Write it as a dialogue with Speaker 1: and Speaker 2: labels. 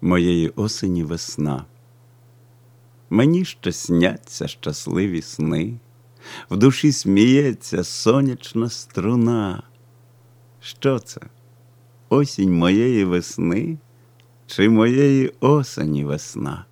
Speaker 1: моєї осені весна. Мені ще сняться щасливі сни, в душі сміється сонячна струна. Що це? Осінь моєї весни чи моєї осені весна?